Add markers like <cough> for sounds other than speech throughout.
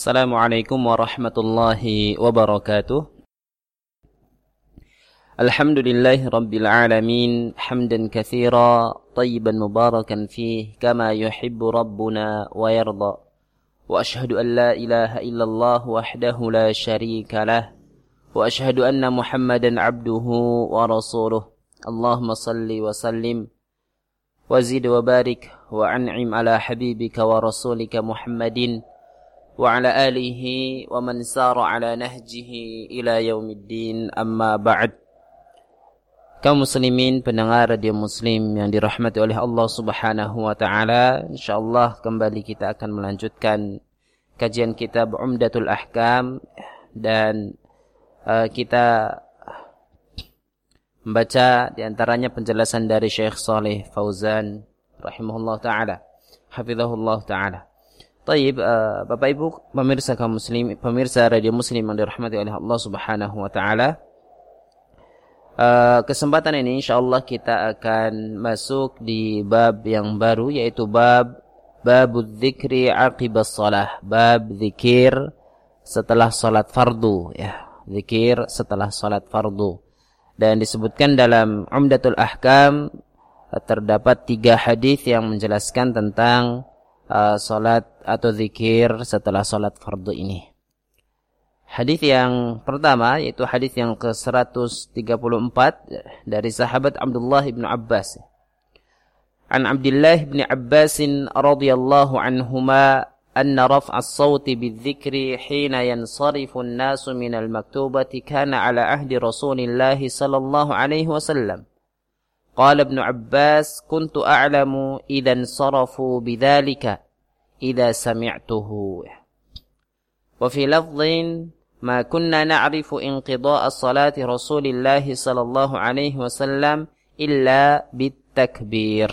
السلام عليكم ورحمة الله وبركاته. الحمد لله رب العالمين حمدا كثيرا طيبا مباركا فيه كما يحب ربنا ويرضى. وأشهد أن لا إله إلا الله وحده لا شريك له. وأشهد أن محمدا عبده ورسوله. اللهم صل وسلم وزد وبارك وأنعم على حبيبك ورسولك محمد وعلى آله ومن سار على نهجه إلى يوم الدين أما بعد kaum muslimin pendengar radio muslim yang dirahmati oleh Allah Subhanahu wa taala insyaallah kembali kita akan melanjutkan kajian kitab Umdatul Ahkam dan uh, kita membaca diantaranya penjelasan dari Syekh Saleh Fauzan rahimahullah taala hafizahullah taala Taib, uh, Bapak Ibu pemirsa kaum muslim, pemirsa radio muslim yang dirahmati oleh Allah Subhanahu wa taala. Uh, kesempatan ini insyaallah kita akan masuk di bab yang baru yaitu bab bab dzikri aqibas shalah, bab zikir setelah salat fardu ya, zikir setelah salat fardu. Dan disebutkan dalam Umdatul Ahkam terdapat tiga hadis yang menjelaskan tentang uh, salat atau zikir setelah salat fardu ini. Hadis yang pertama yaitu hadis yang ke-134 dari sahabat Abdullah bin Abbas. An Abdullah bin Abbas radhiyallahu anhuma أن رفع الصوت بالذكر حين ينصرف الناس من المكتوبة كان على عهد رسول الله صلى الله عليه وسلم قال ابن عباس كنت أعلم إذا sarafu بذلك إذا سمعته وفي fi ما كنا نعرف na'rifu inqida'a رسول الله صلى الله عليه وسلم إلا بالتكبير.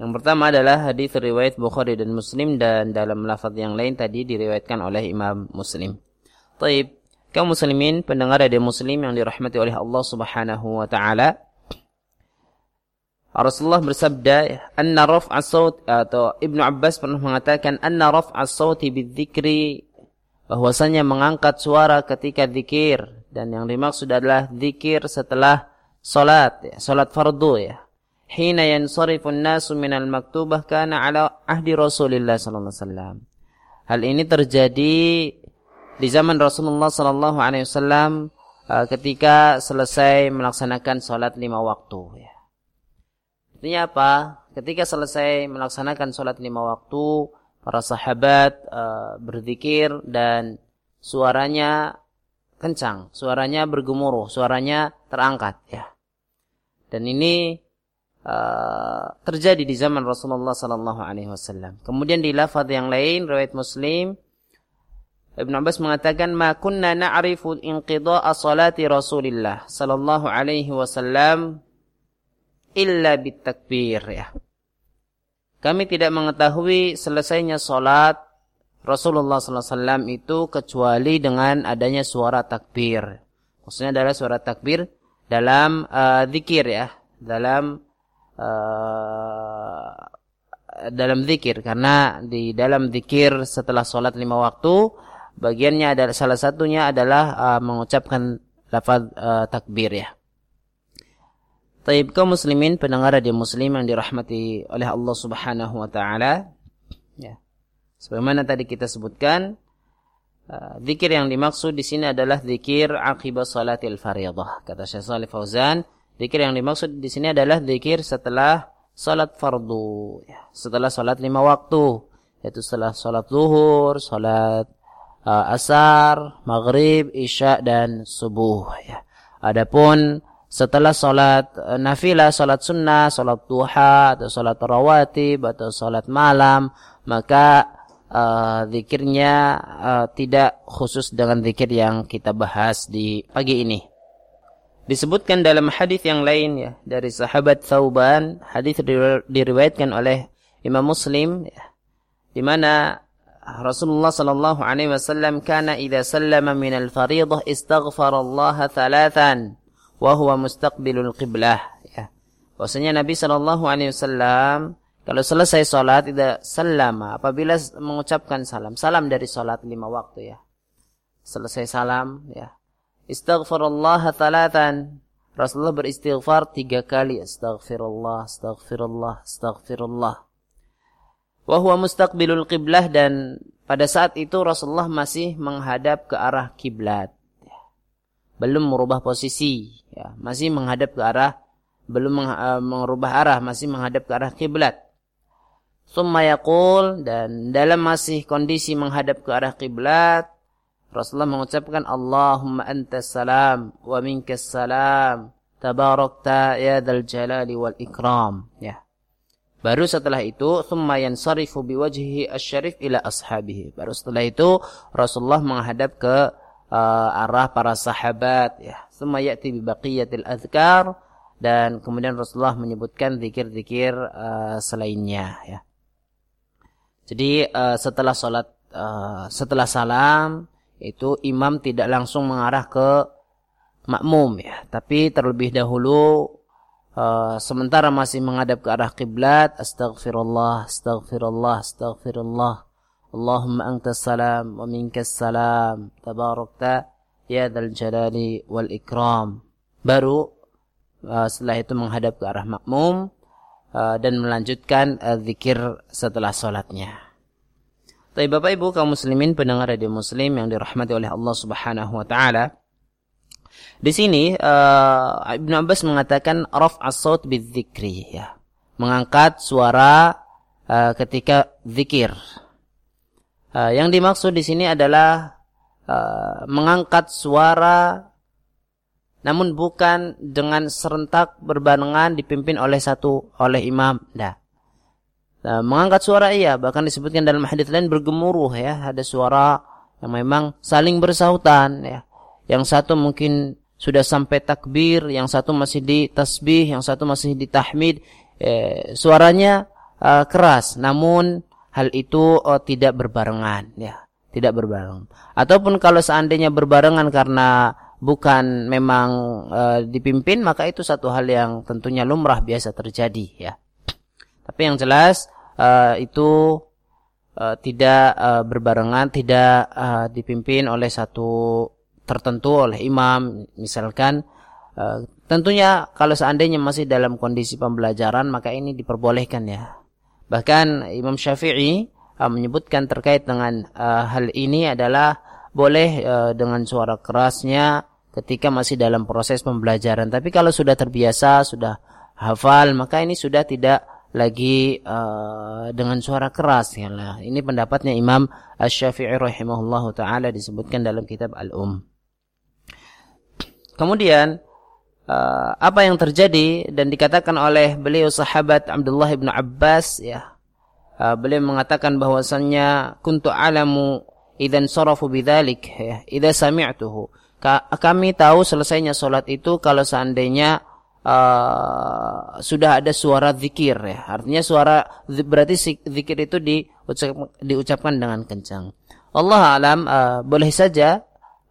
Yang pertama adalah hadis riwayat Bukhari dan Muslim dan dalam lafaz yang lain tadi diriwayatkan oleh Imam Muslim. Taib kaum muslimin pendengar radio Muslim yang dirahmati oleh Allah Subhanahu wa taala. Rasulullah bersabda, "Anna raf'a saut atau Ibnu Abbas pernah mengatakan anna raf'a sauti bidzikri bahwasanya mengangkat suara ketika zikir dan yang dimaksud adalah zikir setelah salat ya, salat fardu ya. Hina yansarifun nasu minal maktubah kana ala ahdi Rasulillah sallallahu alaihi wasallam. Hal ini terjadi di zaman Rasulullah sallallahu alaihi wasallam uh, ketika selesai melaksanakan salat lima waktu ya. Artinya apa? Ketika selesai melaksanakan sholat lima waktu, para sahabat uh, berzikir dan suaranya kencang, suaranya bergemuruh, suaranya terangkat ya. Dan ini uh, terjadi di zaman Rasulullah sallallahu alaihi wasallam. Kemudian di lafaz yang lain riwayat Muslim Ibn Abbas mengatakan ma kunna na'rifu inqida'a salati Rasulillah sallallahu alaihi wasallam illa bitakbir ya. Kami tidak mengetahui selesainya solat Rasulullah SAW itu kecuali dengan adanya suara takbir. Maksudnya adalah suara takbir dalam uh, zikir ya, dalam uh, dalam zikir karena di dalam zikir setelah solat lima waktu bagiannya adalah salah satunya adalah uh, mengucapkan lafaz uh, takbir ya. Taib kaum muslimin pendengar radio muslim yang dirahmati oleh Allah Subhanahu wa taala. Ya. Sebagaimana tadi kita sebutkan, uh, zikir yang dimaksud di sini adalah zikir akibat salatil fardhah. Kata Syekh Shalih Fauzan, zikir yang dimaksud di sini adalah zikir setelah salat fardu, ya. setelah salat lima waktu, yaitu setelah salat zuhur, salat uh, asar, maghrib, isya dan subuh ya. Adapun setelah sholat eh, nafilah, sholat sunnah, sholat duha, atau sholat rawatib, atau sholat malam, maka uh, zikirnya uh, tidak khusus dengan zikir yang kita bahas di pagi ini. Disebutkan dalam hadis yang lain ya dari sahabat Thauban, hadis diriwayatkan oleh Imam Muslim ya, di mana Rasulullah sallallahu alaihi wasallam kana idza sallama min al-fariidah istaghfara Allah thalathan wa huwa mustaqbilul qiblah ya. Bahwasanya Nabi sallallahu alaihi wasallam Kalau selesai sholat tidak salama. Apabila mengucapkan salam. Salam dari sholat lima waktu ya. Selesai salam ya. Istighfarullah talatan. Rasulullah beristighfar tiga kali. Astaghfirullah, astaghfirullah, astaghfirullah. Wahuwa mustaqbilul qiblah dan pada saat itu Rasulullah masih menghadap ke arah kiblat. Belum merubah posisi. Ya. Masih menghadap ke arah belum uh, merubah arah, masih menghadap ke arah kiblat. Summa yaqul dan dalam masih kondisi menghadap ke arah kiblat, Rasulullah mengucapkan Allahumma antas salam wa minkas salam tabarakta ya dzal jalali wal ikram ya. Baru setelah itu summa yansarifu biwajhihi asyarif ila ashabihi. Baru setelah itu Rasulullah menghadap ke uh, arah para sahabat ya. Summa ya'ti bi baqiyatil adhkar dan kemudian Rasulullah menyebutkan zikir-zikir uh, selainnya ya. Jadi uh, setelah salat uh, setelah salam itu imam tidak langsung mengarah ke makmum ya, tapi terlebih dahulu uh, sementara masih menghadap ke arah kiblat astaghfirullah astaghfirullah astaghfirullah Allahumma antas salam wa minkas salam tabarakta ya dzal jalali wal ikram baru uh, setelah itu menghadap ke arah makmum uh, dan melanjutkan uh, zikir setelah sholatnya. Tapi Bapak Ibu kaum muslimin pendengar radio muslim yang dirahmati oleh Allah Subhanahu wa taala. Di sini uh, Ibnu Abbas mengatakan raf as-saut bidzikri ya. Mengangkat suara uh, ketika zikir. Uh, yang dimaksud di sini adalah uh, mengangkat suara namun bukan dengan serentak berbarengan dipimpin oleh satu oleh imam. Nah, nah mengangkat suara iya, bahkan disebutkan dalam hadis lain bergemuruh ya, ada suara yang memang saling bersautan ya. Yang satu mungkin sudah sampai takbir, yang satu masih di tasbih, yang satu masih di tahmid. Eh, suaranya uh, keras, namun hal itu uh, tidak berbarengan ya, tidak berbarengan. Ataupun kalau seandainya berbarengan karena bukan memang e, dipimpin maka itu satu hal yang tentunya lumrah biasa terjadi ya. Tapi yang jelas e, itu e, tidak e, berbarengan, tidak e, dipimpin oleh satu tertentu oleh imam misalkan e, tentunya kalau seandainya masih dalam kondisi pembelajaran maka ini diperbolehkan ya. Bahkan Imam Syafi'i e, menyebutkan terkait dengan e, hal ini adalah boleh dengan suara kerasnya ketika masih dalam proses pembelajaran. Tapi kalau sudah terbiasa, sudah hafal, maka ini sudah tidak lagi uh, dengan suara keras ya lah. Ini pendapatnya Imam Asy-Syafi'i rahimahullah taala disebutkan dalam kitab Al-Um. Kemudian uh, apa yang terjadi dan dikatakan oleh beliau sahabat Abdullah bin Abbas ya. Uh, beliau mengatakan bahwasannya kuntu alamu idzan sarafu bidzalik ya, idza sami'tuhu kami tahu selesainya sholat itu kalau seandainya uh, sudah ada suara zikir ya. Artinya suara berarti zikir itu diucap, diucapkan dengan kencang. Allah alam uh, boleh saja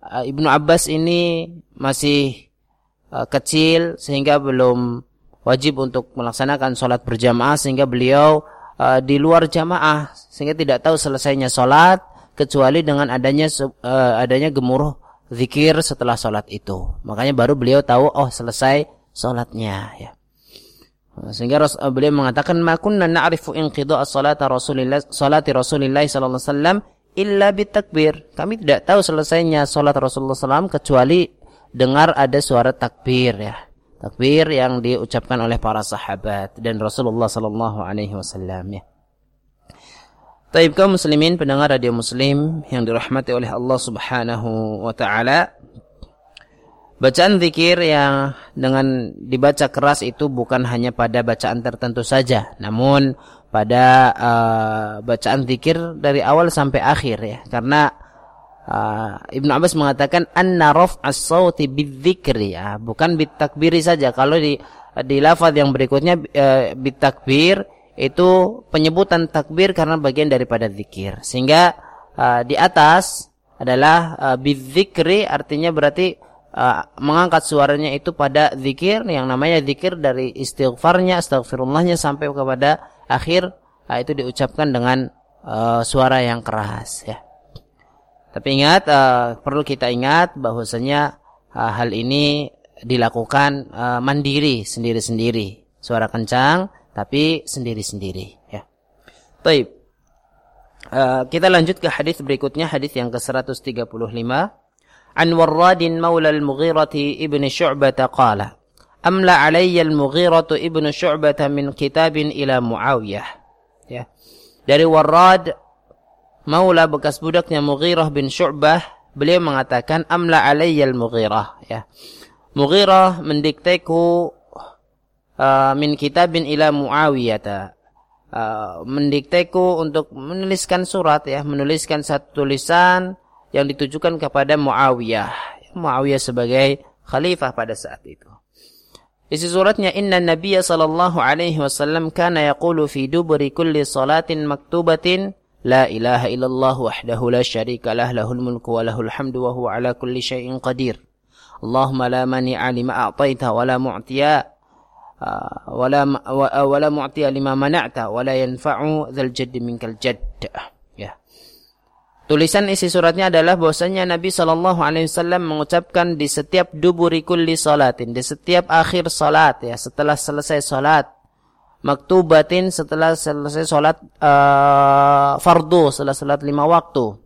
Ibnu Abbas ini masih uh, kecil sehingga belum wajib untuk melaksanakan sholat berjamaah sehingga beliau uh, di luar jamaah sehingga tidak tahu selesainya sholat kecuali dengan adanya uh, adanya gemuruh zikir setelah sholat itu. Makanya baru beliau tahu, oh selesai sholatnya. Ya. Sehingga beliau mengatakan, "Makunna na'rifu inqidha as-salata Rasulillah salati Rasulillah sallallahu alaihi wasallam illa bitakbir." Kami tidak tahu selesainya salat Rasulullah SAW kecuali dengar ada suara takbir ya. Takbir yang diucapkan oleh para sahabat dan Rasulullah sallallahu alaihi wasallam ya. Taib kaum muslimin pendengar radio muslim yang dirahmati oleh Allah subhanahu wa ta'ala Bacaan zikir yang dengan dibaca keras itu bukan hanya pada bacaan tertentu saja Namun pada uh, bacaan zikir dari awal sampai akhir ya. Karena uh, Ibnu Abbas mengatakan anna raf as-sauti bidzikri ya. Bukan bitakbiri saja. Kalau di di lafaz yang berikutnya uh, bitakbir itu penyebutan takbir karena bagian daripada zikir. Sehingga uh, di atas adalah uh, bidzikri artinya berarti uh, mengangkat suaranya itu pada zikir yang namanya zikir dari istighfarnya, astagfirullahnya sampai kepada akhir uh, itu diucapkan dengan uh, suara yang keras ya. Tapi ingat uh, perlu kita ingat bahwasanya uh, hal ini dilakukan uh, mandiri sendiri-sendiri. Suara kencang tapi sendiri-sendiri ya. Baik. Uh, kita lanjut ke hadis berikutnya hadis yang ke-135. An Warradin Maula Al-Mughirah ibn Syu'bah qala Amla alayya Al-Mughirah ibn Syu'bah min kitabin ila Muawiyah. Ya. Dari Warrad Maula bekas budaknya Mughirah bin Syu'bah, beliau mengatakan amla alayyal Mughirah ya. Mughirah mendikteku uh, min kitabin ila Muawiyah. Uh, mendikteku untuk menuliskan surat ya, menuliskan satu tulisan yang ditujukan kepada Muawiyah. Muawiyah sebagai khalifah pada saat itu. Isi suratnya inna Nabiya sallallahu alaihi wasallam kana yaqulu fi duburi kulli salatin maktubatin la ilaha illallah wahdahu la syarika lah lahul mulku wa lahul hamdu wa huwa ala kulli syai'in qadir. Allahumma la mani'a lima a'taita wa la mu'tiya la mu'tiya lima mana'ta wa la yanfa'u dzal jadd minkal jadd. Tulisan isi suratnya adalah bahwasanya Nabi Shallallahu Alaihi Wasallam mengucapkan di setiap duburi kulli salatin, di setiap akhir salat ya, setelah selesai salat, maktubatin setelah selesai salat uh, fardu, setelah salat lima waktu.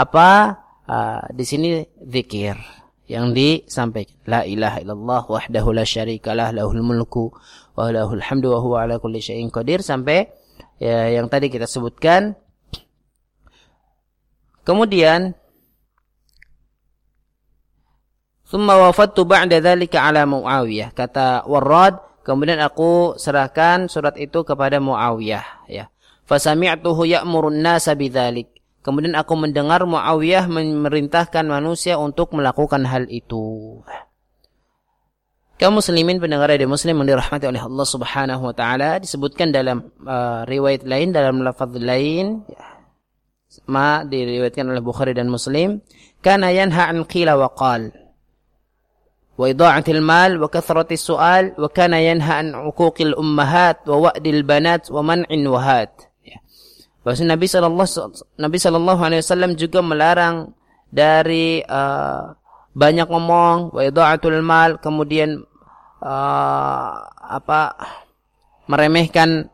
Apa? Uh, di sini zikir yang disampaikan. La ilaha illallah wahdahu la syarikalah lahul mulku wa lahul hamdu wa huwa ala kulli syai'in qadir sampai ya, yang tadi kita sebutkan Kemudian Thumma wafattu ba'da dhalika ala Muawiyah. Kata Warrad, kemudian aku serahkan surat itu kepada Muawiyah, ya. Fasami'tuhu ya'murun nasa bidzalik. Kemudian aku mendengar Muawiyah memerintahkan manusia untuk melakukan hal itu. Kaum muslimin pendengar dari muslim yang dirahmati oleh Allah Subhanahu wa taala disebutkan dalam uh, riwayat lain dalam lafaz lain ya, ma diriwayatkan oleh Bukhari dan Muslim kana yanha an qila wa qal wa ida'atil mal wa kathrati su'al wa kana yanha an uquqil ummahat wa wa'dil banat wa man'in wahat ya. Bahwa Nabi sallallahu Nabi sallallahu alaihi wasallam juga melarang dari uh, banyak ngomong wa ida'atul mal kemudian uh, apa meremehkan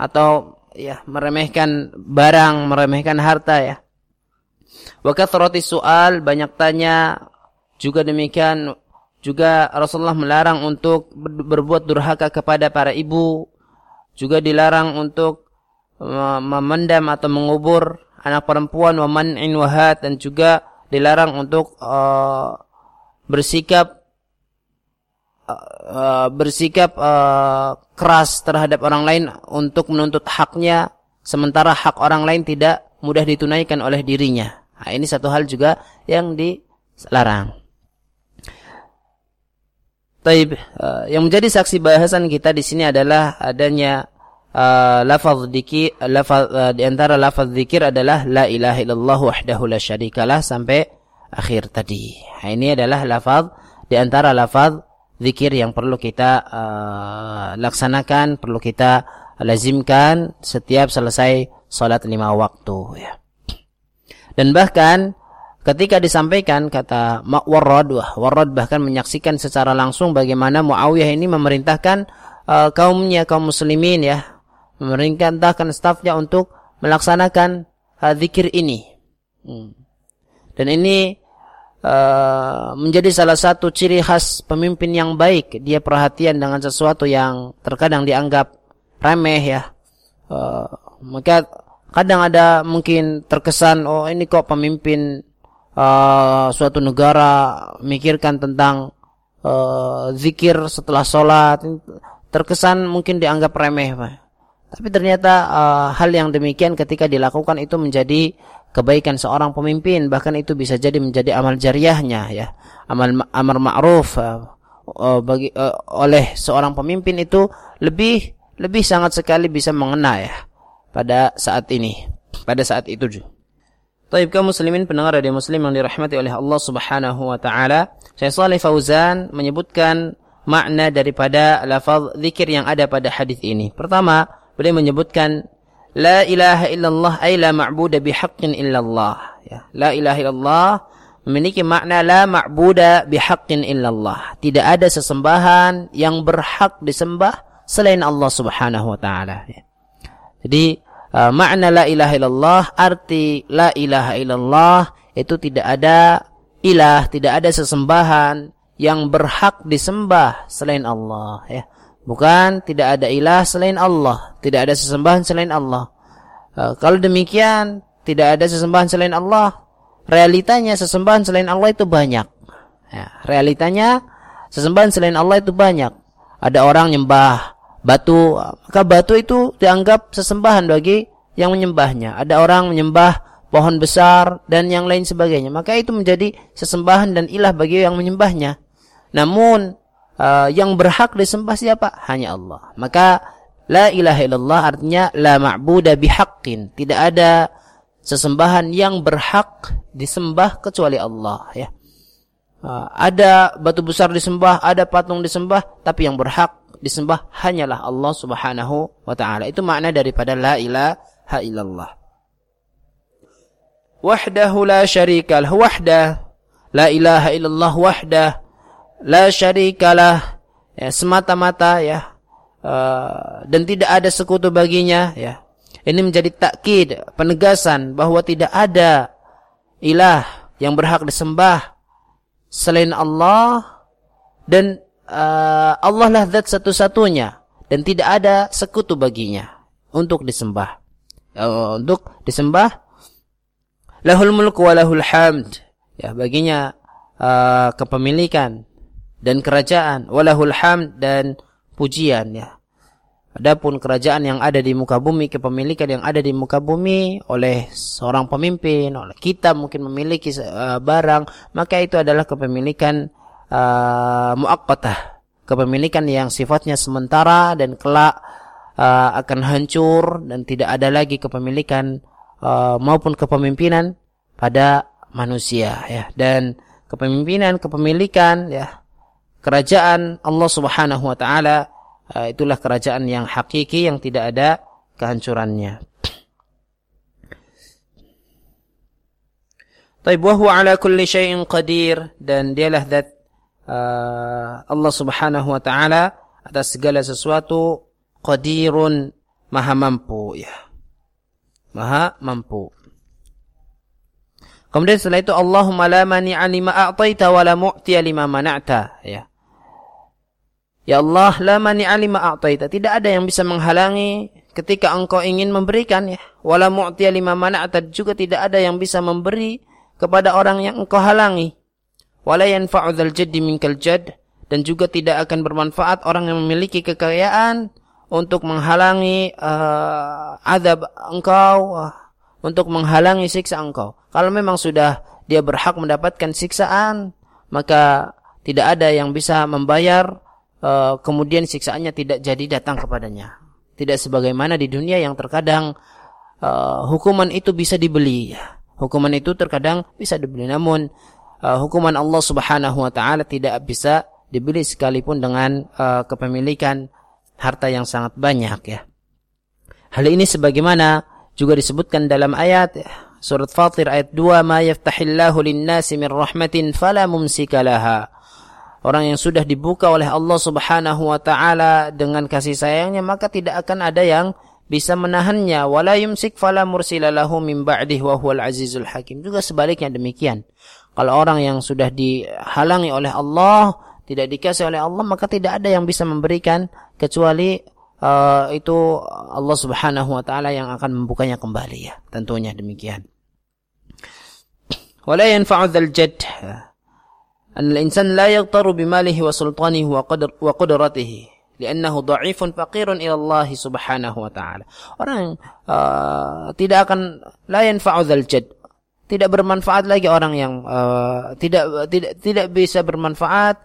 atau ya meremehkan barang, meremehkan harta ya. Wa kathrati soal banyak tanya, juga demikian juga Rasulullah melarang untuk berbuat durhaka kepada para ibu, juga dilarang untuk memendam atau mengubur anak perempuan wa man'in wahat dan juga dilarang untuk uh, bersikap uh, bersikap uh, keras terhadap orang lain untuk menuntut haknya sementara hak orang lain tidak mudah ditunaikan oleh dirinya. Nah, ini satu hal juga yang dilarang. Taib, uh, yang menjadi saksi bahasan kita di sini adalah adanya uh, lafaz dikir lafaz uh, di antara lafaz zikir adalah la ilaha illallah wahdahu la syarikalah sampai akhir tadi. Nah, ini adalah lafaz di antara lafaz zikir yang perlu kita uh, laksanakan, perlu kita lazimkan setiap selesai salat lima waktu ya. Dan bahkan ketika disampaikan kata Warrad, wah Warrad bahkan menyaksikan secara langsung bagaimana Muawiyah ini memerintahkan uh, kaumnya kaum muslimin ya, memerintahkan stafnya untuk melaksanakan uh, zikir ini. Hmm. Dan ini Uh, menjadi salah satu ciri khas pemimpin yang baik. Dia perhatian dengan sesuatu yang terkadang dianggap remeh ya. Uh, maka kadang ada mungkin terkesan oh ini kok pemimpin uh, suatu negara mikirkan tentang uh, zikir setelah sholat terkesan mungkin dianggap remeh. Tapi ternyata uh, hal yang demikian ketika dilakukan itu menjadi kebaikan seorang pemimpin bahkan itu bisa jadi menjadi amal jariahnya ya amal amar ma'ruf uh, bagi uh, oleh seorang pemimpin itu lebih lebih sangat sekali bisa mengena ya pada saat ini pada saat itu Taib kaum muslimin pendengar radio muslim yang dirahmati oleh Allah Subhanahu wa taala. Saya Saleh Fauzan menyebutkan makna daripada lafaz zikir yang ada pada hadis ini. Pertama, beliau menyebutkan la ilaha illallah ay la ma'budu bihaqqin illallah. Ya. La ilaha illallah memiliki makna la ma'budu bihaqqin illallah. Tidak ada sesembahan yang berhak disembah selain Allah Subhanahu wa taala. Ya. jadi uh, makna la ilaha illallah arti la ilaha illallah itu tidak ada ilah tidak ada sesembahan yang berhak disembah selain Allah. Ya bukan tidak ada ilah selain Allah. Tidak ada sesembahan selain Allah. Uh, kalau demikian tidak ada sesembahan selain Allah. Realitanya sesembahan selain Allah itu banyak. Ya, realitanya sesembahan selain Allah itu banyak. Ada orang nyembah batu. Maka batu itu dianggap sesembahan bagi yang menyembahnya. Ada orang menyembah pohon besar dan yang lain sebagainya. Maka itu menjadi sesembahan dan ilah bagi yang menyembahnya. Namun uh, yang berhak disembah siapa? Hanya Allah. Maka la ilaha illallah artinya la ma'buda bihaqqin. Tidak ada sesembahan yang berhak disembah kecuali Allah ya. Uh, ada batu besar disembah, ada patung disembah, tapi yang berhak disembah hanyalah Allah Subhanahu wa taala. Itu makna daripada la ilaha illallah. Wahdahu la syarika wahdah. La ilaha illallah wahdah la syarikalah ya semata-mata ya. Uh, dan tidak ada sekutu baginya ya. Ini menjadi takkid penegasan bahwa tidak ada ilah yang berhak disembah selain Allah dan uh, Allah lah zat satu-satunya dan tidak ada sekutu baginya untuk disembah. Uh, untuk disembah lahul mulku wa lahul hamd. Ya baginya uh, kepemilikan dan kerajaan walahul hamd dan pujian ya Adapun kerajaan yang ada di muka bumi, kepemilikan yang ada di muka bumi oleh seorang pemimpin, oleh kita mungkin memiliki uh, barang, maka itu adalah kepemilikan uh, muakkatah, kepemilikan yang sifatnya sementara dan kelak uh, akan hancur dan tidak ada lagi kepemilikan uh, maupun kepemimpinan pada manusia ya. Dan kepemimpinan, kepemilikan ya kerajaan Allah Subhanahu wa taala uh, itulah kerajaan yang hakiki yang tidak ada kehancurannya. Taib wa huwa ala kulli syai'in qadir dan dialah zat uh, Allah Subhanahu wa taala atas segala sesuatu qadirun maha mampu ya. Maha mampu. Kemudian setelah itu Allahumma la mani'a lima a'taita wa la mu'tiya lima mana'ta ya. Ya Allah, la mani'a lima a'taita. Tidak ada yang bisa menghalangi ketika engkau ingin memberikan ya. Wala mu'tiya lima mana'ta juga tidak ada yang bisa memberi kepada orang yang engkau halangi. Wala yanfa'u dzal jaddi minkal jadd dan juga tidak akan bermanfaat orang yang memiliki kekayaan untuk menghalangi uh, adab engkau uh, untuk menghalangi siksa engkau. Kalau memang sudah dia berhak mendapatkan siksaan, maka tidak ada yang bisa membayar uh, kemudian siksaannya tidak jadi datang kepadanya. Tidak sebagaimana di dunia yang terkadang uh, hukuman itu bisa dibeli. Hukuman itu terkadang bisa dibeli. Namun uh, hukuman Allah Subhanahu wa taala tidak bisa dibeli sekalipun dengan uh, kepemilikan harta yang sangat banyak ya. Hal ini sebagaimana juga disebutkan dalam ayat surat Fatir ayat 2 ma yaftahillahu lin-nasi min rahmatin fala mumsika laha orang yang sudah dibuka oleh Allah Subhanahu wa taala dengan kasih sayangnya maka tidak akan ada yang bisa menahannya. Wala yumsik fala mursilalahu min wa huwal azizul hakim. Juga sebaliknya demikian. Kalau orang yang sudah dihalangi oleh Allah tidak dikasih oleh Allah maka tidak ada yang bisa memberikan kecuali uh, itu Allah Subhanahu wa taala yang akan membukanya kembali ya. Tentunya demikian. Wala yanfa'u dzal jadd أن الإنسان لا يغتر بماله وسلطانه وقدر وقدرته لأنه ضعيف فقير إلى الله سبحانه وتعالى orang uh, tidak akan la yanfa'u dzal jad tidak bermanfaat lagi orang yang uh, tidak tidak tidak bisa bermanfaat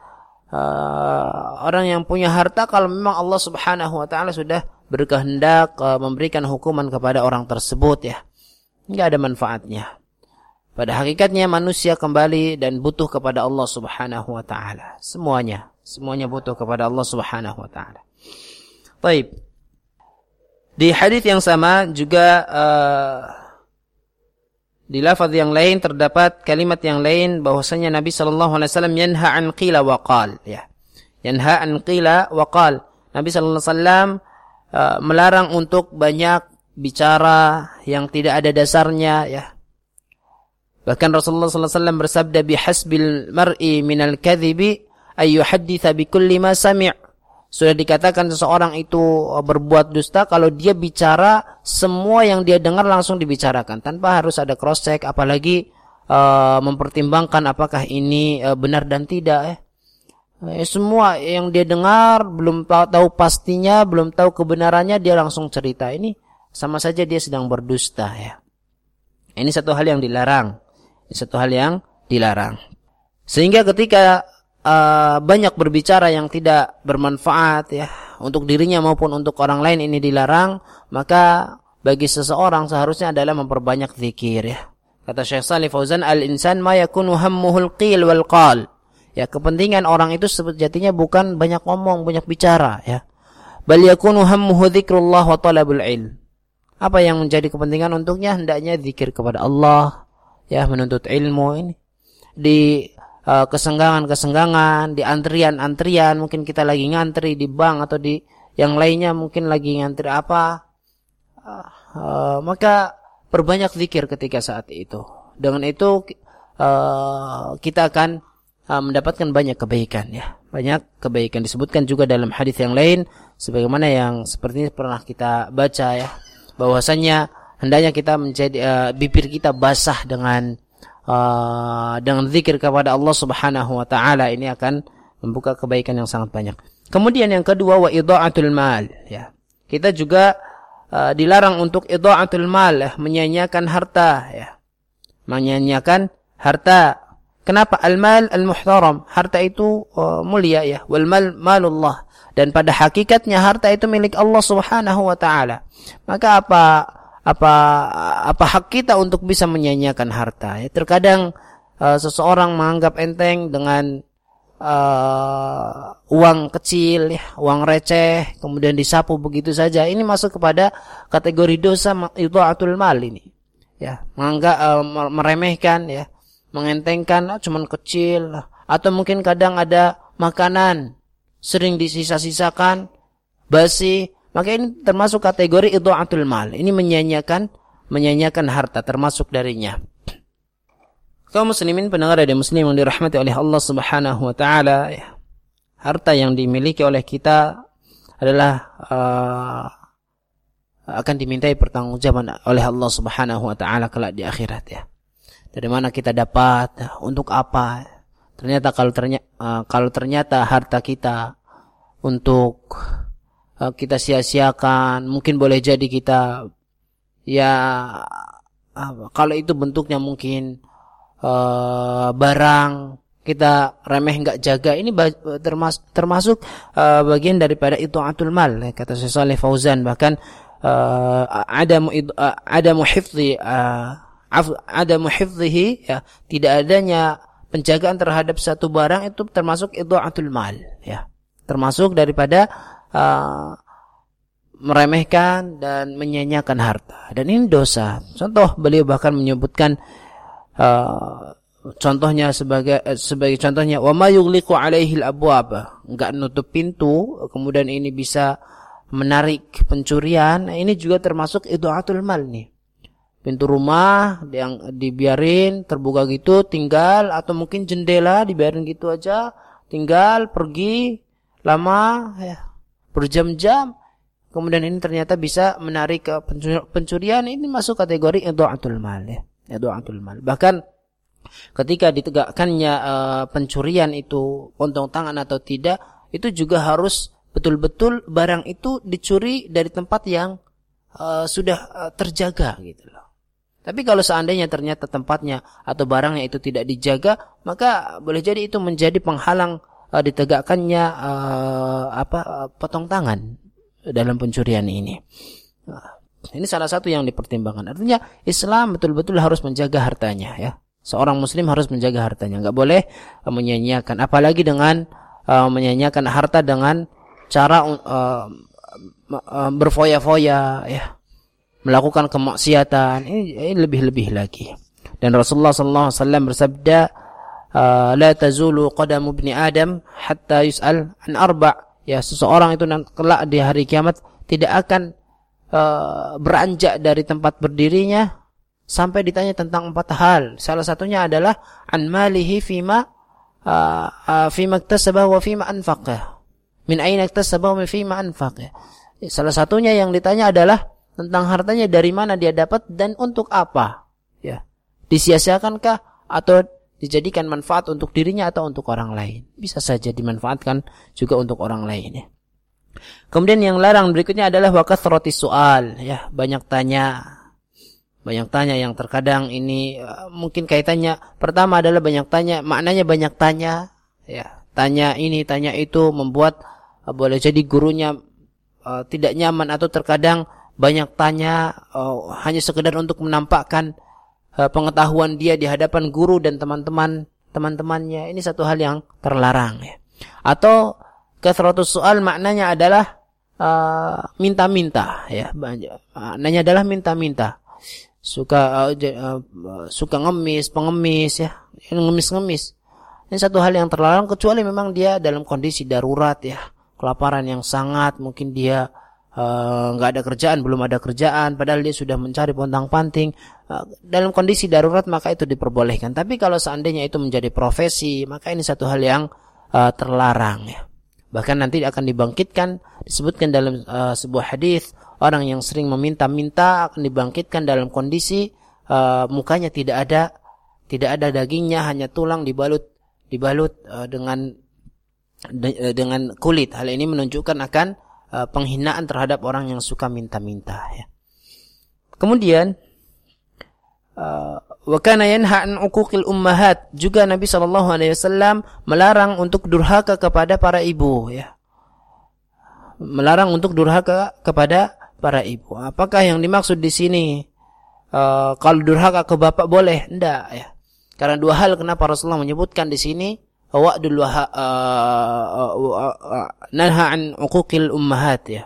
uh, orang yang punya harta kalau memang Allah Subhanahu wa taala sudah berkehendak uh, memberikan hukuman kepada orang tersebut ya enggak ada manfaatnya pada hakikatnya manusia kembali dan butuh kepada Allah Subhanahu wa taala. Semuanya, semuanya butuh kepada Allah Subhanahu wa taala. Baik. Di hadis yang sama juga uh, di lafaz yang lain terdapat kalimat yang lain bahwasanya Nabi sallallahu alaihi wasallam yanha an qila wa qal ya. Yanha an qila wa qal. Nabi sallallahu alaihi wasallam uh, melarang untuk banyak bicara yang tidak ada dasarnya ya. Bahkan Rasulullah wasallam bersabda bihasbil mar'i minal kadhibi ay yuhadditha bikulli ma sami' Sudah dikatakan seseorang itu berbuat dusta kalau dia bicara semua yang dia dengar langsung dibicarakan tanpa harus ada cross check apalagi uh, mempertimbangkan apakah ini uh, benar dan tidak eh. eh. semua yang dia dengar belum tahu pastinya, belum tahu kebenarannya dia langsung cerita. Ini sama saja dia sedang berdusta ya. Ini satu hal yang dilarang. Satu hal yang dilarang. Sehingga ketika uh, banyak berbicara yang tidak bermanfaat ya untuk dirinya maupun untuk orang lain ini dilarang maka bagi seseorang seharusnya adalah memperbanyak zikir ya. Kata Syekh Salih Fauzan al insan ma yakunu hammuhul qil wal qal. Ya kepentingan orang itu sejatinya bukan banyak ngomong banyak bicara ya. Bal yakunu hammuhu dzikrullah wa talabul ilm. Apa yang menjadi kepentingan untuknya? Hendaknya zikir kepada Allah ya menuntut ilmu ini di Eh, kesenggangan-kesenggangan, di antrian-antrian, mungkin kita lagi ngantri di bank atau di yang lainnya mungkin lagi ngantri apa, uh, uh, maka perbanyak zikir ketika saat itu. Dengan itu uh, kita akan uh, mendapatkan banyak kebaikan ya. Banyak kebaikan disebutkan juga dalam hadis yang lain sebagaimana yang seperti ini pernah kita baca ya bahwasanya hendaknya kita menjadi uh, bibir kita basah dengan uh, dengan zikir kepada Allah Subhanahu wa taala ini akan membuka kebaikan yang sangat banyak. Kemudian yang kedua wa idha'atul mal ya. Kita juga uh, dilarang untuk idha'atul mal ya, menyanyiakan harta ya. Menyanyiakan harta. Kenapa al-mal al-muhtaram? Harta itu uh, mulia ya. Wal mal malullah. Dan pada hakikatnya harta itu milik Allah Subhanahu wa taala. Maka apa apa apa hak kita untuk bisa menyanyiakan harta. Ya, terkadang uh, seseorang menganggap enteng dengan uh, uang kecil, ya, uang receh, kemudian disapu begitu saja. Ini masuk kepada kategori dosa itu atul mal ini. Ya, menganggap uh, meremehkan, ya, mengentengkan, oh, cuman kecil, atau mungkin kadang ada makanan sering disisa-sisakan, basi, maka ini termasuk kategori idha'atul mal. Ini menyanyiakan menyanyiakan harta termasuk darinya. Kaum muslimin pendengar dan muslim yang dirahmati oleh Allah Subhanahu wa taala, ya. harta yang dimiliki oleh kita adalah uh, akan dimintai pertanggungjawaban oleh Allah Subhanahu wa taala kelak di akhirat ya. Dari mana kita dapat, untuk apa? Ternyata kalau ternyata uh, kalau ternyata harta kita untuk kita sia-siakan, mungkin boleh jadi kita ya kalau itu bentuknya mungkin uh, barang kita remeh nggak jaga. Ini termas termasuk uh, bagian daripada itu atul mal ya, kata Syekh Fauzan. Bahkan ada uh, ada muhifzi uh, ada muhifzihi ya tidak adanya penjagaan terhadap satu barang itu termasuk itu atul mal ya. Termasuk daripada uh, meremehkan dan menyanyiakan harta dan ini dosa. Contoh beliau bahkan menyebutkan uh, contohnya sebagai uh, sebagai contohnya wa ma yughliqu alaihi al-abwab, enggak nutup pintu kemudian ini bisa menarik pencurian, ini juga termasuk idaatul mal nih. Pintu rumah yang dibiarin terbuka gitu tinggal atau mungkin jendela dibiarin gitu aja tinggal pergi lama ya berjam-jam. Kemudian ini ternyata bisa menarik ke pencurian. Ini masuk kategori idha'atul mal ya. Idha'atul mal. Bahkan ketika ditegakkannya uh, pencurian itu untung tangan atau tidak itu juga harus betul-betul barang itu dicuri dari tempat yang uh, sudah uh, terjaga gitu loh. Tapi kalau seandainya ternyata tempatnya atau barangnya itu tidak dijaga maka boleh jadi itu menjadi penghalang uh, ditegakkannya uh, apa uh, potong tangan dalam pencurian ini. Uh, ini salah satu yang dipertimbangkan. Artinya Islam betul-betul harus menjaga hartanya ya. Seorang muslim harus menjaga hartanya, nggak boleh uh, menyanyiakan apalagi dengan uh, menyanyiakan harta dengan cara uh, uh, berfoya-foya ya melakukan kemaksiatan ini, ini lebih-lebih lagi dan Rasulullah sallallahu alaihi wasallam bersabda la tazulu qadamu ibni adam hatta yus'al an arba ya seseorang itu kelak di hari kiamat tidak akan uh, beranjak dari tempat berdirinya sampai ditanya tentang empat hal salah satunya adalah an malihi fima uh, uh, fima iktasaba wa fima anfaqah Min aina iktasaba wa fima anfaq. Salah satunya yang ditanya adalah tentang hartanya dari mana dia dapat dan untuk apa. Ya. Disia-siakankah atau dijadikan manfaat untuk dirinya atau untuk orang lain. Bisa saja dimanfaatkan juga untuk orang lain ya. Kemudian yang larang berikutnya adalah wakas roti soal ya, banyak tanya. Banyak tanya yang terkadang ini uh, mungkin kaitannya pertama adalah banyak tanya, maknanya banyak tanya ya. Tanya ini, tanya itu membuat Ah, boleh jadi gurunya uh, tidak nyaman atau terkadang banyak tanya uh, hanya sekedar untuk menampakkan pengetahuan dia di hadapan guru dan teman-teman teman-temannya. Ini satu hal yang terlarang ya. Atau kasratus soal maknanya adalah minta-minta uh, ya maknanya adalah minta-minta. Suka uh, uh, suka ngemis pengemis ya. Ngemis-ngemis. Ini satu hal yang terlarang kecuali memang dia dalam kondisi darurat ya. Kelaparan yang sangat, mungkin dia eh, nggak uh, ada kerjaan, belum ada kerjaan, padahal dia sudah mencari pontang panting. Uh, dalam kondisi darurat maka itu diperbolehkan. Tapi kalau seandainya itu menjadi profesi, maka ini satu hal yang uh, terlarang ya. Bahkan nanti akan dibangkitkan disebutkan dalam uh, sebuah hadis orang yang sering meminta-minta akan dibangkitkan dalam kondisi uh, mukanya tidak ada tidak ada dagingnya hanya tulang dibalut dibalut uh, dengan Eh, dengan kulit. Hal ini menunjukkan akan uh, penghinaan terhadap orang yang suka minta-minta. Ya. Kemudian uh, wa kana yanha an uquqil ummahat juga Nabi sallallahu alaihi wasallam melarang untuk durhaka kepada para ibu ya. Melarang untuk durhaka kepada para ibu. Apakah yang dimaksud di sini uh, kalau durhaka ke bapak boleh? Tidak ya. Karena dua hal kenapa Rasulullah menyebutkan di sini wa'dul waha naha an uquqil ummahat ya.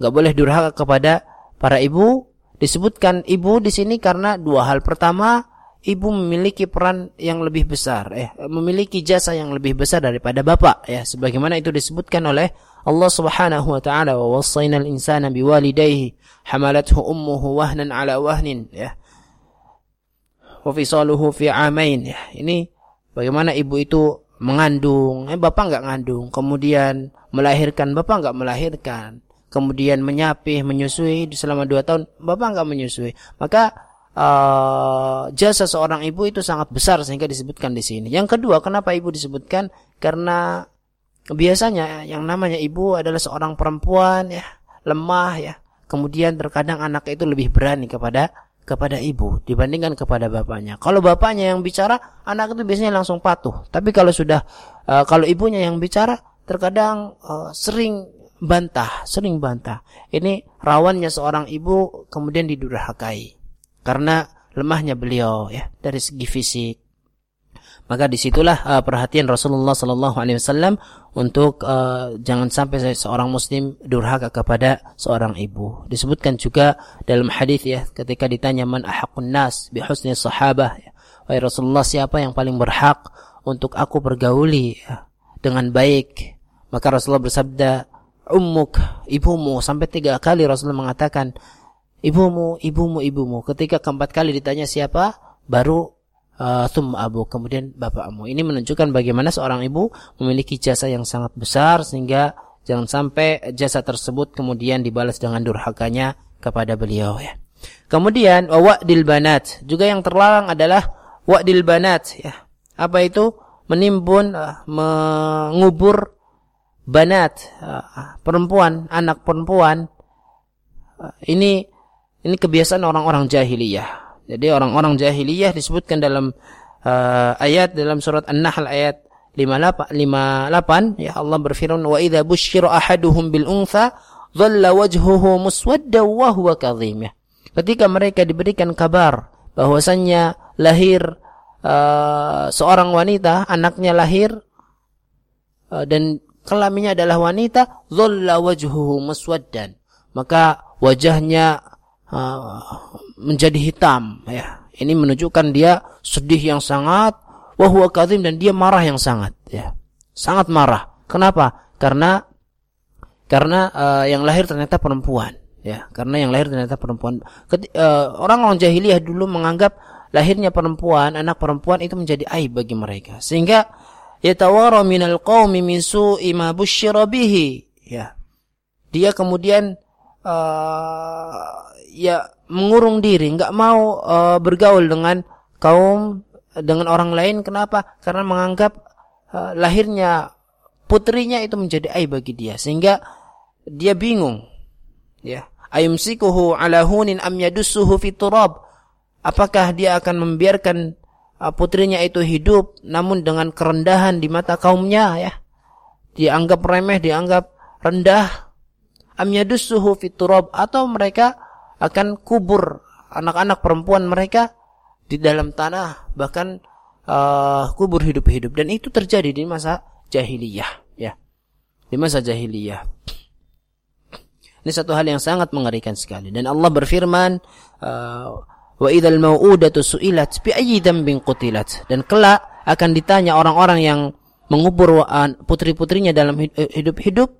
Enggak boleh durhaka kepada para ibu. Disebutkan ibu di sini karena dua hal. Pertama, ibu memiliki peran yang lebih besar, eh, memiliki jasa yang lebih besar daripada bapak, ya. Sebagaimana itu disebutkan oleh Allah Subhanahu wa taala, "Wa wasainal insana biwalidayhi hamalathu ummuhu wahnan ala wahnin," ya. Wa fisaluhu fi amain, ya. Ini bagaimana ibu itu mengandung, eh bapak nggak ngandung, kemudian melahirkan, bapak nggak melahirkan, kemudian menyapih, menyusui selama dua tahun, bapak nggak menyusui, maka uh, jasa seorang ibu itu sangat besar sehingga disebutkan di sini. Yang kedua, kenapa ibu disebutkan? Karena biasanya yang namanya ibu adalah seorang perempuan ya lemah ya, kemudian terkadang anak itu lebih berani kepada kepada ibu dibandingkan kepada bapaknya. Kalau bapaknya yang bicara, anak itu biasanya langsung patuh. Tapi kalau sudah uh, kalau ibunya yang bicara, terkadang uh, sering bantah, sering bantah. Ini rawannya seorang ibu kemudian didurhakai karena lemahnya beliau ya dari segi fisik. Maka di situlah uh, perhatian Rasulullah Sallallahu Alaihi Wasallam untuk uh, jangan sampai seorang muslim durhaka kepada seorang ibu. Disebutkan juga dalam hadis ya ketika ditanya man ahakun nas bi husni sahabah ya. Wahai Rasulullah siapa yang paling berhak untuk aku bergauli ya, dengan baik? Maka Rasulullah bersabda ummuk ibumu sampai tiga kali Rasulullah mengatakan ibumu ibumu ibumu ketika keempat kali ditanya siapa baru uh, abu kemudian bapakmu. Ini menunjukkan bagaimana seorang ibu memiliki jasa yang sangat besar sehingga jangan sampai jasa tersebut kemudian dibalas dengan durhakanya kepada beliau ya. Kemudian wa'dil banat juga yang terlarang adalah wa'dil banat ya. Apa itu? Menimbun uh, mengubur banat uh, perempuan, anak perempuan. Uh, ini ini kebiasaan orang-orang jahiliyah jadi orang-orang jahiliyah disebutkan dalam uh, ayat dalam surat An-Nahl ayat 58, 58 ya Allah berfirman wa idza busyira ahaduhum bil untha dhalla wajhuhu muswadda wa huwa kadhim ya. Ketika mereka diberikan kabar bahwasannya lahir uh, seorang wanita, anaknya lahir uh, dan kelaminnya adalah wanita, dhalla wajhuhu muswaddan. maka wajahnya menjadi hitam ya. Ini menunjukkan dia sedih yang sangat wahwa kadhim dan dia marah yang sangat ya. Sangat marah. Kenapa? Karena karena uh, yang lahir ternyata perempuan ya karena yang lahir ternyata perempuan Ket, uh, orang orang jahiliyah dulu menganggap lahirnya perempuan anak perempuan itu menjadi aib bagi mereka sehingga yatawara minal qaumi min su'i ma ya dia kemudian uh, ya mengurung diri nggak mau uh, bergaul dengan kaum dengan orang lain. Kenapa? Karena menganggap uh, lahirnya putrinya itu menjadi aib bagi dia. Sehingga dia bingung. Ya. Ayumsikuhu ala hunin am yadussuhu fi turab. Apakah dia akan membiarkan uh, putrinya itu hidup namun dengan kerendahan di mata kaumnya ya? Dianggap remeh dianggap rendah. Am yadussuhu fi turab. Atau mereka akan kubur anak-anak perempuan mereka di dalam tanah bahkan uh, kubur hidup-hidup dan itu terjadi di masa jahiliyah ya di masa jahiliyah ini satu hal yang sangat mengerikan sekali. Dan Allah berfirman, uh, wa idzal mau'udatu su'ilat bi ayyi dzambin qutilat. Dan kelak akan ditanya orang-orang yang mengubur uh, putri-putrinya dalam hidup-hidup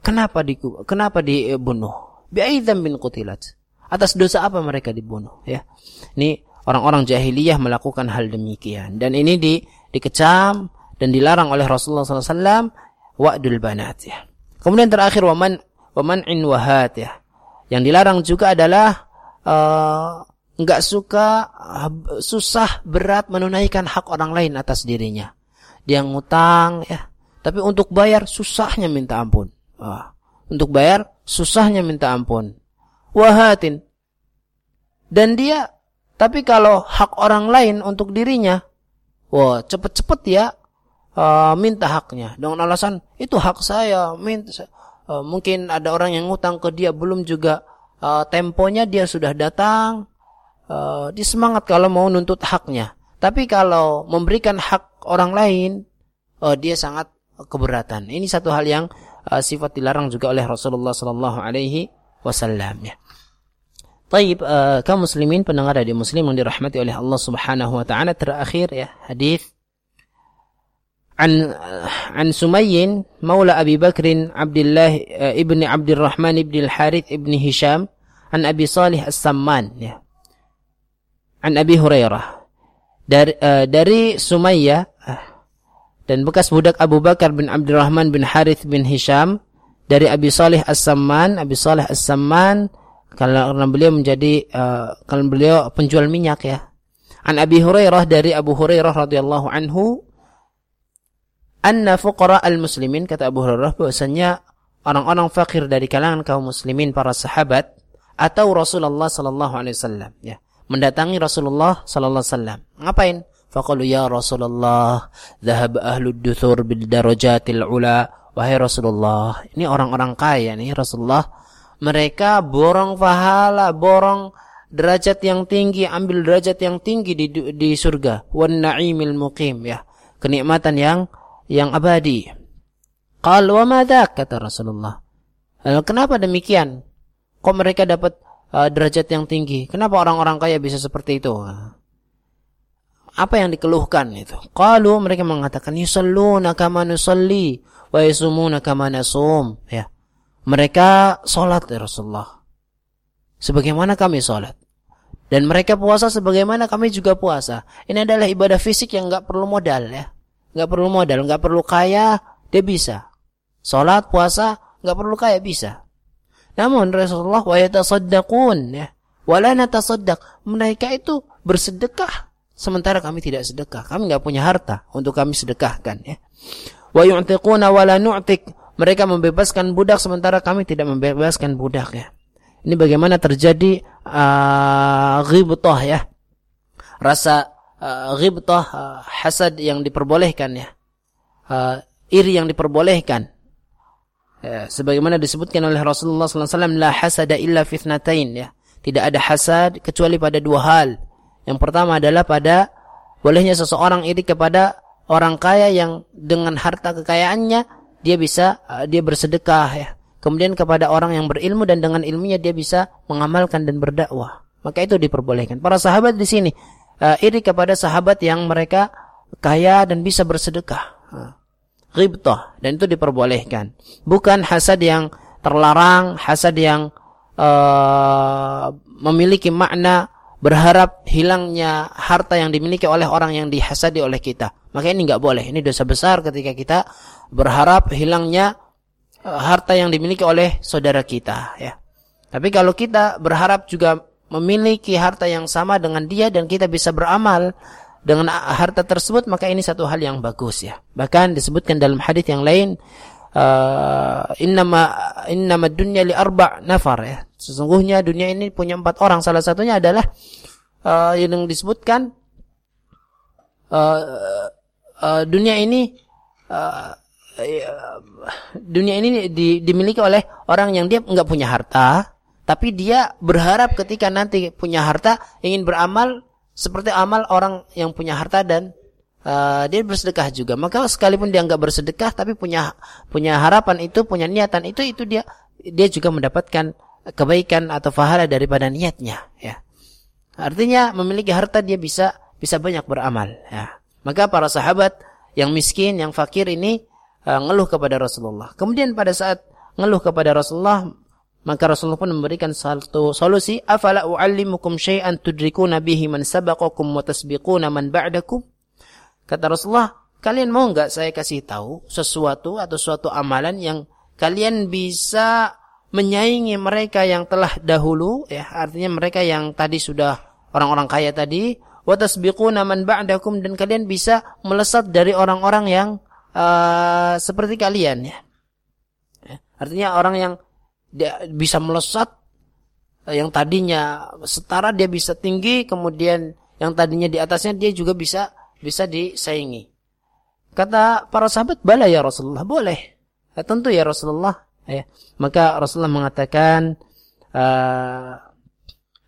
kenapa di kenapa dibunuh? Bi ayyi dzambin qutilat. Atas dosa apa mereka dibunuh, ya. Ini orang-orang jahiliyah melakukan hal demikian dan ini di dikecam dan dilarang oleh Rasulullah SAW wa'dul banat ya. Kemudian terakhir waman peman'in wahat ya. Yang dilarang juga adalah uh, nggak suka susah berat menunaikan hak orang lain atas dirinya. Dia ngutang ya, tapi untuk bayar susahnya minta ampun. Uh, untuk bayar susahnya minta ampun. Wahatin. Dan dia tapi kalau hak orang lain untuk dirinya, wah cepet-cepet ya uh, minta haknya. Dengan alasan itu hak saya, minta uh, mungkin ada orang yang ngutang ke dia belum juga uh, temponya dia sudah datang. Uh, dia semangat kalau mau nuntut haknya. Tapi kalau memberikan hak orang lain uh, dia sangat keberatan. Ini satu hal yang uh, sifat dilarang juga oleh Rasulullah Sallallahu Alaihi wasallam ya. Taib uh, kaum muslimin pendengar dari muslim yang dirahmati oleh Allah Subhanahu wa taala terakhir ya hadis an an Sumayyin maula Abi Bakrin Abdullah uh, ibni Abdurrahman ibni Al-Harith ibni Hisham an Abi Salih As-Samman ya. An Abi Hurairah dari uh, eh, dari Sumayyah uh, dan bekas budak Abu Bakar bin Abdurrahman bin Harith bin Hisham dari Abi Salih As-Samman Abi Salih As-Samman karena beliau menjadi uh, beliau penjual minyak ya. An Abi Hurairah dari Abu Hurairah radhiyallahu anhu anna fuqara al-muslimin kata Abu Hurairah bahwasanya orang-orang fakir dari kalangan kaum muslimin para sahabat atau Rasulullah sallallahu alaihi wasallam. Ya mendatangi Rasulullah sallallahu alaihi wasallam. Ngapain? Faqalu ya Rasulullah dhahab ahlu duthur bil darajatil ula wahai Rasulullah ini orang-orang kaya nih Rasulullah mereka borong pahala borong derajat yang tinggi ambil derajat yang tinggi di di surga wan naimil muqim ya kenikmatan yang yang abadi. Qal wa madza kata Rasulullah. Kenapa demikian? Kok mereka dapat uh, derajat yang tinggi? Kenapa orang-orang kaya bisa seperti itu? Apa yang dikeluhkan itu? Qalu mereka mengatakan yusalluna kama nusalli wa yasumuna kama nasum ya. Mereka salat ya Rasulullah. Sebagaimana kami salat. Dan mereka puasa sebagaimana kami juga puasa. Ini adalah ibadah fisik yang enggak perlu modal ya nggak perlu modal, nggak perlu kaya, dia bisa. Salat, puasa, nggak perlu kaya bisa. Namun Rasulullah wa yatasaddaqun ya. Wala natasaddaq. Mereka itu bersedekah sementara kami tidak sedekah. Kami nggak punya harta untuk kami sedekahkan ya. Wa yu'tiquna wala nu'tiq. Mereka membebaskan budak sementara kami tidak membebaskan budak ya. Ini bagaimana terjadi uh, ghibtah ya. Rasa uh, ghibtah uh, hasad yang diperbolehkan ya uh, iri yang diperbolehkan ya, sebagaimana disebutkan oleh Rasulullah SAW la hasada illa fitnatain ya tidak ada hasad kecuali pada dua hal yang pertama adalah pada bolehnya seseorang iri kepada orang kaya yang dengan harta kekayaannya dia bisa uh, dia bersedekah ya kemudian kepada orang yang berilmu dan dengan ilmunya dia bisa mengamalkan dan berdakwah. Maka itu diperbolehkan. Para sahabat di sini uh, iri kepada sahabat yang mereka kaya dan bisa bersedekah. Uh, dan itu diperbolehkan. Bukan hasad yang terlarang, hasad yang uh, memiliki makna berharap hilangnya harta yang dimiliki oleh orang yang dihasadi oleh kita. Maka ini nggak boleh. Ini dosa besar ketika kita berharap hilangnya uh, harta yang dimiliki oleh saudara kita. Ya. Tapi kalau kita berharap juga memiliki harta yang sama dengan dia dan kita bisa beramal dengan harta tersebut, maka ini satu hal yang bagus ya. Bahkan disebutkan dalam hadis yang lain, uh, innama innama dunya li arba' nafar ya. Sesungguhnya dunia ini punya empat orang. Salah satunya adalah uh, yang disebutkan uh, uh, dunia ini uh, dunia ini di, dimiliki oleh orang yang dia nggak punya harta, tapi dia berharap ketika nanti punya harta ingin beramal seperti amal orang yang punya harta dan uh, dia bersedekah juga. Maka sekalipun dia nggak bersedekah, tapi punya punya harapan itu, punya niatan itu, itu dia dia juga mendapatkan kebaikan atau pahala daripada niatnya ya. Artinya memiliki harta dia bisa bisa banyak beramal ya. Maka para sahabat yang miskin, yang fakir ini uh, ngeluh kepada Rasulullah. Kemudian pada saat ngeluh kepada Rasulullah maka Rasulullah pun memberikan satu solusi, "Afala u'allimukum syai'an tudrikuna bihi man sabaqakum wa tasbiquna man ba'dakum?" Kata Rasulullah, "Kalian mau enggak saya kasih tahu sesuatu atau suatu amalan yang kalian bisa menyaingi mereka yang telah dahulu ya artinya mereka yang tadi sudah orang-orang kaya tadi wa tasbiquna man ba'dakum dan kalian bisa melesat dari orang-orang yang uh, seperti kalian ya. ya artinya orang yang dia bisa melesat uh, yang tadinya setara dia bisa tinggi kemudian yang tadinya di atasnya dia juga bisa bisa disaingi kata para sahabat bala ya Rasulullah boleh ya, tentu ya Rasulullah Ya. Maka Rasulullah mengatakan uh,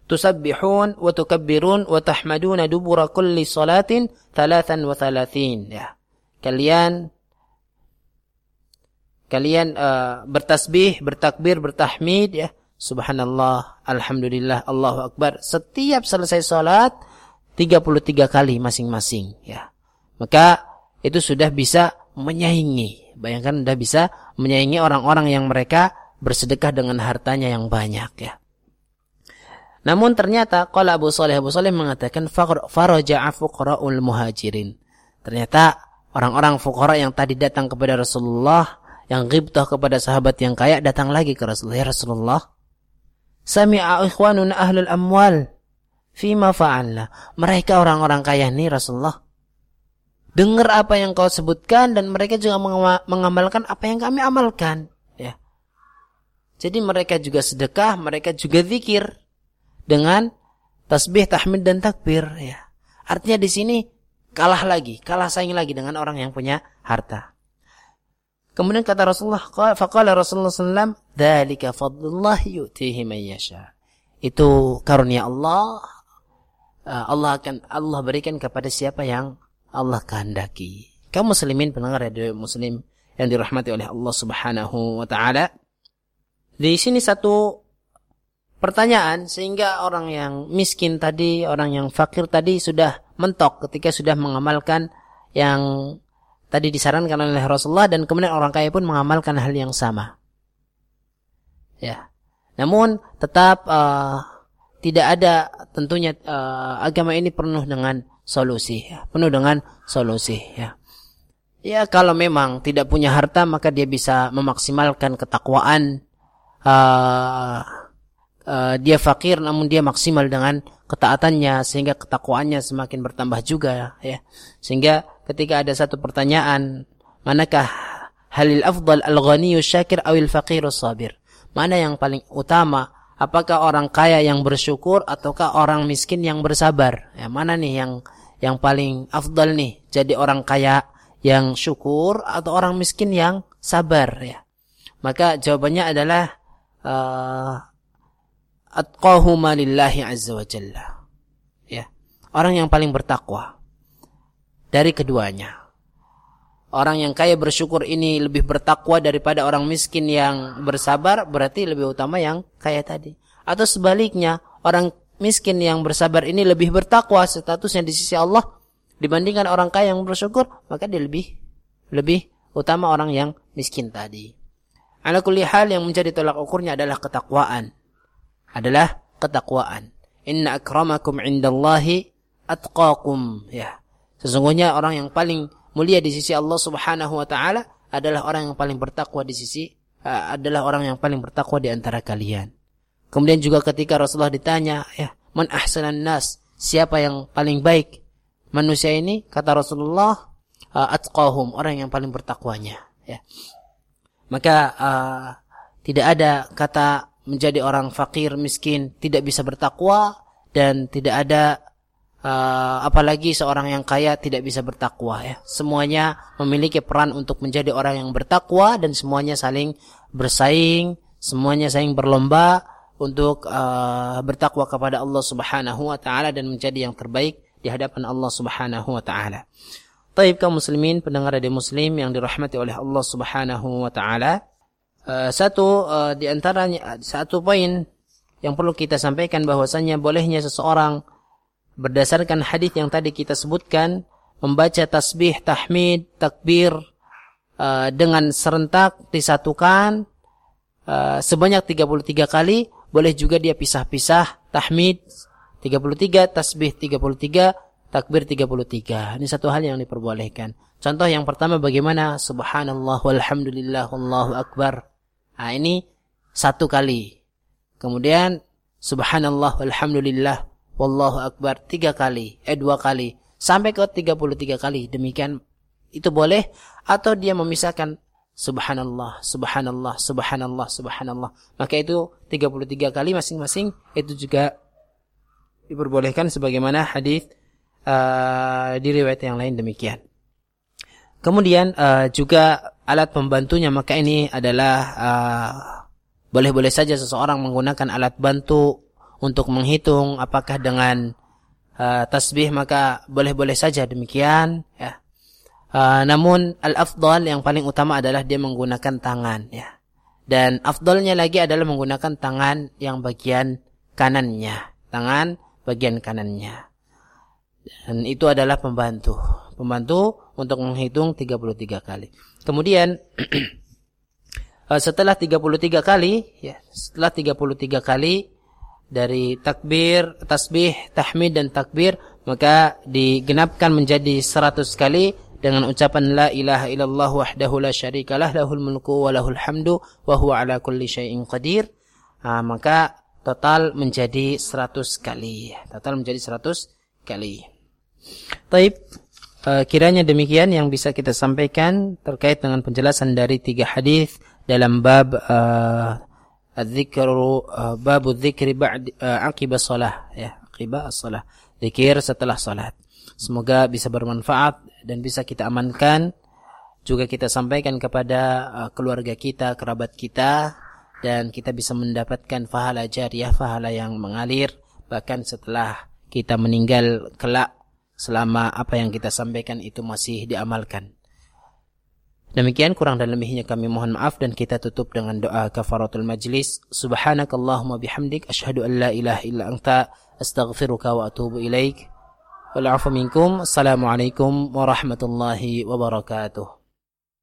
tusabbihun wa tukabbirun wa tahmaduna dubura kulli salatin thalathan wa thalathin ya. Kalian kalian uh, bertasbih, bertakbir, bertahmid ya. Subhanallah, alhamdulillah, Allahu akbar. Setiap selesai salat 33 kali masing-masing ya. Maka itu sudah bisa menyaingi. Bayangkan sudah bisa menyaingi orang-orang yang mereka bersedekah dengan hartanya yang banyak ya. Namun ternyata kalau Abu Saleh Abu Saleh mengatakan faraja'a fuqara'ul muhajirin. Ternyata orang-orang fuqara yang tadi datang kepada Rasulullah yang ghibtah kepada sahabat yang kaya datang lagi ke Rasulullah. Ya Rasulullah, sami'a ikhwanuna ahlul amwal fima fa'alna. Mereka orang-orang kaya nih Rasulullah. Dengar apa yang kau sebutkan dan mereka juga mengamalkan apa yang kami amalkan. Ya. Jadi mereka juga sedekah mereka juga zikir dengan tasbih tahmid dan takbir ya. Artinya di sini kalah lagi kalah saing lagi dengan orang yang punya harta. Kemudian kata Rasulullah faqala Rasulullah sallam dzalika fadlullah yu'tihi man yasha. Itu karunia Allah Allah akan Allah berikan kepada siapa yang Allah kehendaki. Kaum muslimin pendengar radio muslim yang dirahmati oleh Allah Subhanahu wa taala. Di sini satu pertanyaan sehingga orang yang miskin tadi, orang yang fakir tadi sudah mentok ketika sudah mengamalkan yang tadi disarankan oleh Rasulullah dan kemudian orang kaya pun mengamalkan hal yang sama. Ya. Namun tetap uh, tidak ada tentunya uh, agama ini penuh dengan solusi ya. penuh dengan solusi ya. Ya kalau memang tidak punya harta maka dia bisa memaksimalkan ketakwaan uh, uh, dia fakir namun dia maksimal dengan ketaatannya sehingga ketakwaannya semakin bertambah juga ya. Sehingga ketika ada satu pertanyaan manakah halil afdal al-ghaniyyu syakir awil faqirus sabir? Mana yang paling utama apakah orang kaya yang bersyukur ataukah orang miskin yang bersabar? Ya mana nih yang yang paling afdal nih? Jadi orang kaya yang syukur atau orang miskin yang sabar ya. Maka jawabannya adalah uh, atqahuma lillahi azza wa jalla. Ya. Orang yang paling bertakwa. Dari keduanya orang yang kaya bersyukur ini lebih bertakwa daripada orang miskin yang bersabar, berarti lebih utama yang kaya tadi. Atau sebaliknya, orang miskin yang bersabar ini lebih bertakwa statusnya di sisi Allah dibandingkan orang kaya yang bersyukur, maka dia lebih lebih utama orang yang miskin tadi. Ala kulli hal yang menjadi tolak ukurnya adalah ketakwaan. Adalah ketakwaan. Inna akramakum indallahi atqakum. Ya. Sesungguhnya orang yang paling mulia di sisi Allah Subhanahu wa taala adalah orang yang paling bertakwa di sisi uh, adalah orang yang paling bertakwa di antara kalian. Kemudian juga ketika Rasulullah ditanya, ya, man ahsanan nas? Siapa yang paling baik manusia ini? Kata Rasulullah, uh, atqahum, orang yang paling bertakwanya, ya. Maka uh, tidak ada kata menjadi orang fakir miskin tidak bisa bertakwa dan tidak ada uh, apalagi seorang yang kaya tidak bisa bertakwa ya. Semuanya memiliki peran untuk menjadi orang yang bertakwa dan semuanya saling bersaing, semuanya saling berlomba untuk uh, bertakwa kepada Allah Subhanahu wa taala dan menjadi yang terbaik di hadapan Allah Subhanahu wa taala. Taib kaum muslimin pendengar radio muslim yang dirahmati oleh Allah Subhanahu wa taala. Uh, satu uh, di antaranya satu poin yang perlu kita sampaikan bahwasanya bolehnya seseorang berdasarkan hadis yang tadi kita sebutkan membaca tasbih, tahmid, takbir uh, dengan serentak disatukan uh, sebanyak 33 kali, boleh juga dia pisah-pisah tahmid 33, tasbih 33, takbir 33. Ini satu hal yang diperbolehkan. Contoh yang pertama bagaimana subhanallah walhamdulillah wallahu akbar. Nah, ini satu kali. Kemudian subhanallah walhamdulillah Wallahu Akbar tiga kali, eh dua kali, sampai ke tiga puluh tiga kali. Demikian itu boleh atau dia memisahkan subhanallah, subhanallah, subhanallah, subhanallah. Maka itu tiga puluh tiga kali masing-masing itu juga diperbolehkan sebagaimana hadis uh, di riwayat yang lain demikian. Kemudian uh, juga alat pembantunya maka ini adalah uh, boleh-boleh saja seseorang menggunakan alat bantu untuk menghitung apakah dengan uh, tasbih maka boleh-boleh saja demikian ya. Uh, namun al-afdal yang paling utama adalah dia menggunakan tangan ya. Dan afdalnya lagi adalah menggunakan tangan yang bagian kanannya, tangan bagian kanannya. Dan itu adalah pembantu. Pembantu untuk menghitung 33 kali. Kemudian uh, <clears throat> setelah 33 kali ya, setelah 33 kali dari takbir, tasbih, tahmid dan takbir maka digenapkan menjadi 100 kali dengan ucapan la ilaha illallah wahdahu la syarikalah lahul mulku wa lahul hamdu wa huwa ala kulli syai'in qadir. Ha, maka total menjadi 100 kali. Total menjadi 100 kali. Taib uh, kiranya demikian yang bisa kita sampaikan terkait dengan penjelasan dari tiga hadis dalam bab uh, Al-Zikru babu dzikri ba'd aqiba salah ya, aqiba salah. Zikir setelah salat. Semoga bisa bermanfaat dan bisa kita amankan juga kita sampaikan kepada uh, keluarga kita, kerabat kita dan kita bisa mendapatkan pahala jariah, pahala yang mengalir bahkan setelah kita meninggal kelak selama apa yang kita sampaikan itu masih diamalkan. Demikian kurang dan lebihnya kami mohon maaf dan kita tutup dengan doa kafaratul majlis. Subhanakallahumma bihamdik asyhadu an la ilaha illa anta astaghfiruka wa atubu ilaik. Wal minkum. Assalamualaikum warahmatullahi wabarakatuh.